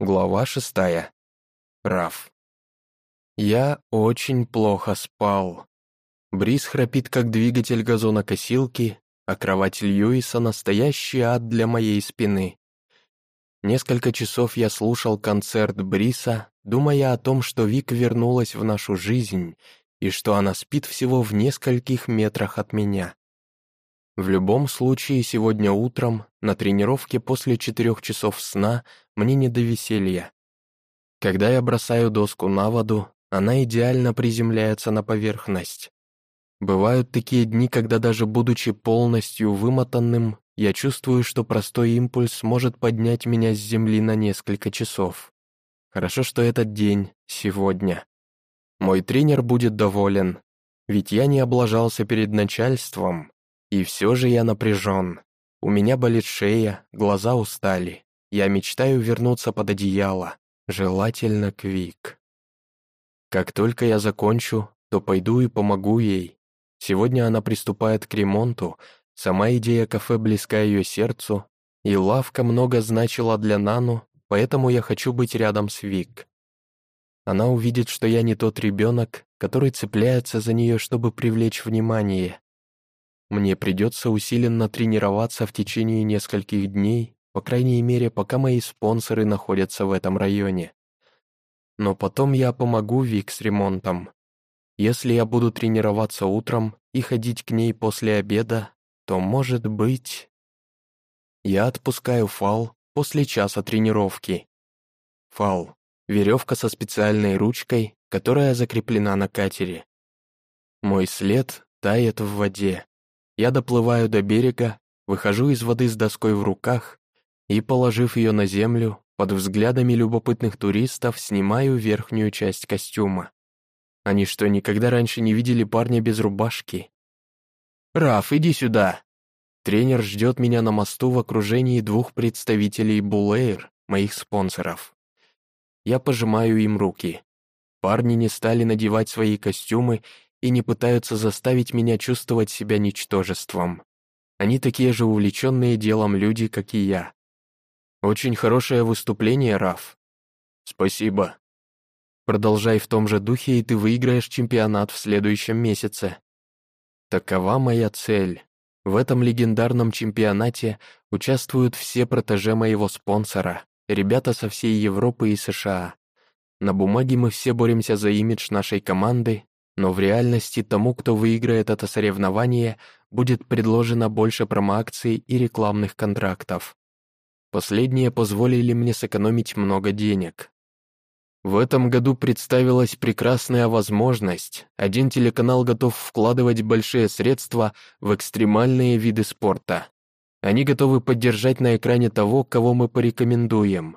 Глава шестая. Раф. Я очень плохо спал. Бриз храпит, как двигатель газонокосилки, а кровать Льюиса — настоящий ад для моей спины. Несколько часов я слушал концерт Бриса, думая о том, что Вик вернулась в нашу жизнь и что она спит всего в нескольких метрах от меня. В любом случае, сегодня утром, на тренировке после четырех часов сна, мне не до веселья. Когда я бросаю доску на воду, она идеально приземляется на поверхность. Бывают такие дни, когда даже будучи полностью вымотанным, я чувствую, что простой импульс может поднять меня с земли на несколько часов. Хорошо, что этот день сегодня. Мой тренер будет доволен, ведь я не облажался перед начальством, и все же я напряжен. У меня болит шея, глаза устали. Я мечтаю вернуться под одеяло, желательно к Вик. Как только я закончу, то пойду и помогу ей. Сегодня она приступает к ремонту, сама идея кафе близка ее сердцу, и лавка много значила для Нану, поэтому я хочу быть рядом с Вик. Она увидит, что я не тот ребенок, который цепляется за нее, чтобы привлечь внимание, мне придется усиленно тренироваться в течение нескольких дней, по крайней мере, пока мои спонсоры находятся в этом районе. Но потом я помогу Вик с ремонтом. Если я буду тренироваться утром и ходить к ней после обеда, то, может быть... Я отпускаю фал после часа тренировки. Фал — веревка со специальной ручкой, которая закреплена на катере. Мой след тает в воде. Я доплываю до берега, выхожу из воды с доской в руках и, положив ее на землю, под взглядами любопытных туристов снимаю верхнюю часть костюма. Они что, никогда раньше не видели парня без рубашки? «Раф, иди сюда!» Тренер ждет меня на мосту в окружении двух представителей Булэйр, моих спонсоров. Я пожимаю им руки. Парни не стали надевать свои костюмы и не пытаются заставить меня чувствовать себя ничтожеством. Они такие же увлеченные делом люди, как и я. Очень хорошее выступление, Раф. Спасибо. Продолжай в том же духе, и ты выиграешь чемпионат в следующем месяце. Такова моя цель. В этом легендарном чемпионате участвуют все протеже моего спонсора, ребята со всей Европы и США. На бумаге мы все боремся за имидж нашей команды, но в реальности тому, кто выиграет это соревнование, будет предложено больше промоакций и рекламных контрактов. Последние позволили мне сэкономить много денег. В этом году представилась прекрасная возможность. Один телеканал готов вкладывать большие средства в экстремальные виды спорта. Они готовы поддержать на экране того, кого мы порекомендуем.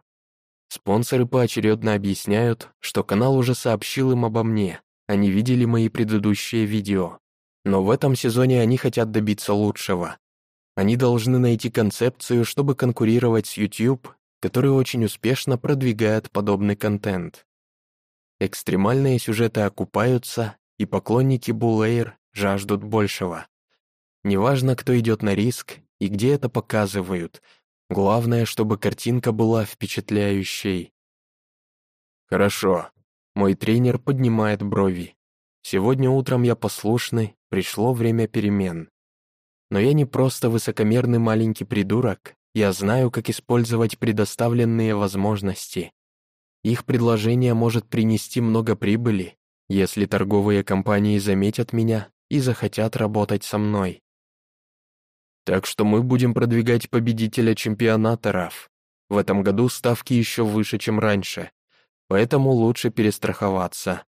Спонсоры поочередно объясняют, что канал уже сообщил им обо мне. Они видели мои предыдущие видео. Но в этом сезоне они хотят добиться лучшего. Они должны найти концепцию, чтобы конкурировать с YouTube, который очень успешно продвигает подобный контент. Экстремальные сюжеты окупаются, и поклонники Булэйр жаждут большего. Неважно, кто идет на риск и где это показывают, главное, чтобы картинка была впечатляющей. «Хорошо», мой тренер поднимает брови. Сегодня утром я послушный, пришло время перемен. Но я не просто высокомерный маленький придурок, я знаю, как использовать предоставленные возможности. Их предложение может принести много прибыли, если торговые компании заметят меня и захотят работать со мной. Так что мы будем продвигать победителя чемпионата. В этом году ставки еще выше, чем раньше поэтому лучше перестраховаться.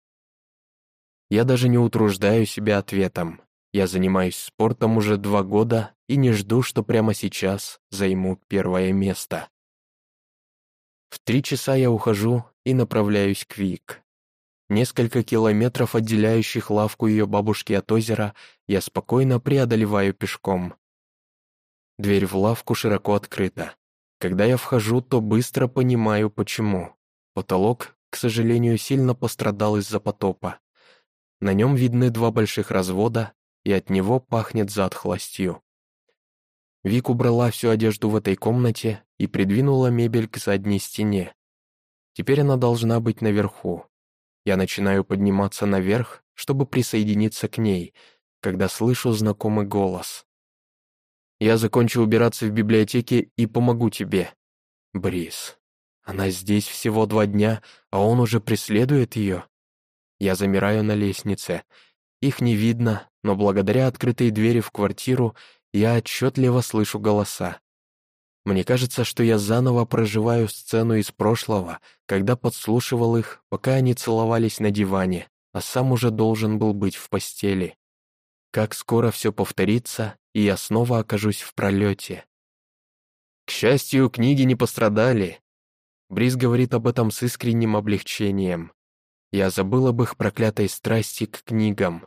Я даже не утруждаю себя ответом. Я занимаюсь спортом уже два года и не жду, что прямо сейчас займу первое место. В три часа я ухожу и направляюсь к Вик. Несколько километров, отделяющих лавку ее бабушки от озера, я спокойно преодолеваю пешком. Дверь в лавку широко открыта. Когда я вхожу, то быстро понимаю, почему. Потолок, к сожалению, сильно пострадал из-за потопа. На нем видны два больших развода, и от него пахнет затхлостью. Вик убрала всю одежду в этой комнате и придвинула мебель к задней стене. Теперь она должна быть наверху. Я начинаю подниматься наверх, чтобы присоединиться к ней, когда слышу знакомый голос. «Я закончу убираться в библиотеке и помогу тебе». Брис. Она здесь всего два дня, а он уже преследует ее. Я замираю на лестнице. Их не видно, но благодаря открытой двери в квартиру я отчетливо слышу голоса. Мне кажется, что я заново проживаю сцену из прошлого, когда подслушивал их, пока они целовались на диване, а сам уже должен был быть в постели. Как скоро все повторится, и я снова окажусь в пролете. К счастью, книги не пострадали. Бриз говорит об этом с искренним облегчением. Я забыл об их проклятой страсти к книгам,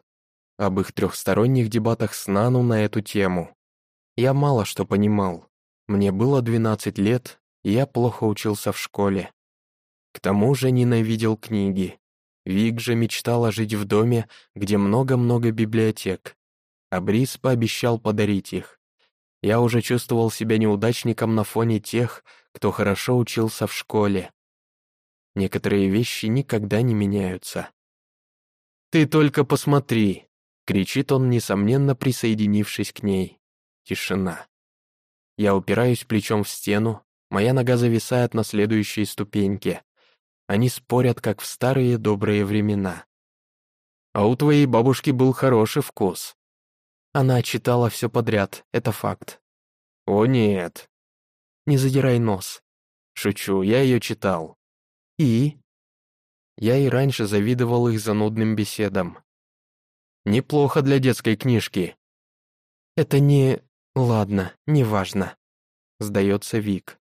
об их трехсторонних дебатах с Нану на эту тему. Я мало что понимал. Мне было 12 лет, и я плохо учился в школе. К тому же ненавидел книги. Вик же мечтала жить в доме, где много-много библиотек. А Брис пообещал подарить их. Я уже чувствовал себя неудачником на фоне тех, кто хорошо учился в школе. Некоторые вещи никогда не меняются. «Ты только посмотри!» — кричит он, несомненно присоединившись к ней. Тишина. Я упираюсь плечом в стену, моя нога зависает на следующей ступеньке. Они спорят, как в старые добрые времена. «А у твоей бабушки был хороший вкус». Она читала все подряд, это факт. «О нет». «Не задирай нос». «Шучу, я ее читал». «И?» Я и раньше завидовал их занудным беседам. «Неплохо для детской книжки». «Это не... Ладно, неважно», — сдается Вик.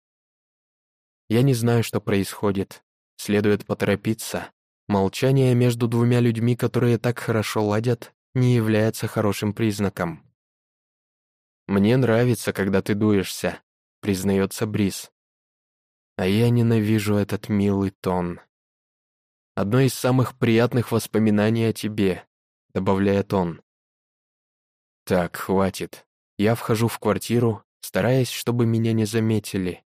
Я не знаю, что происходит. Следует поторопиться. Молчание между двумя людьми, которые так хорошо ладят, не является хорошим признаком. «Мне нравится, когда ты дуешься», — признается Брис. А я ненавижу этот милый тон. «Одно из самых приятных воспоминаний о тебе», — добавляет он. «Так, хватит. Я вхожу в квартиру, стараясь, чтобы меня не заметили.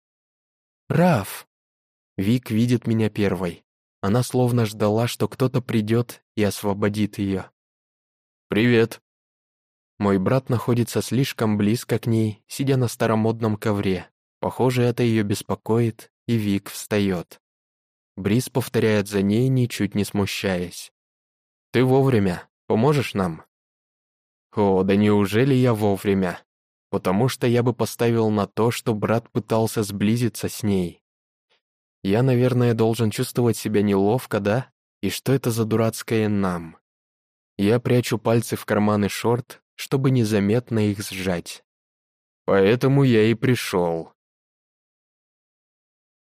«Раф!» Вик видит меня первой. Она словно ждала, что кто-то придет и освободит ее. «Привет!» Мой брат находится слишком близко к ней, сидя на старомодном ковре. Похоже, это ее беспокоит, и Вик встает. Брис повторяет за ней, ничуть не смущаясь. «Ты вовремя. Поможешь нам?» «О, да неужели я вовремя?» Потому что я бы поставил на то, что брат пытался сблизиться с ней. Я, наверное, должен чувствовать себя неловко, да? И что это за дурацкое «нам»? Я прячу пальцы в карманы шорт, чтобы незаметно их сжать. Поэтому я и пришел.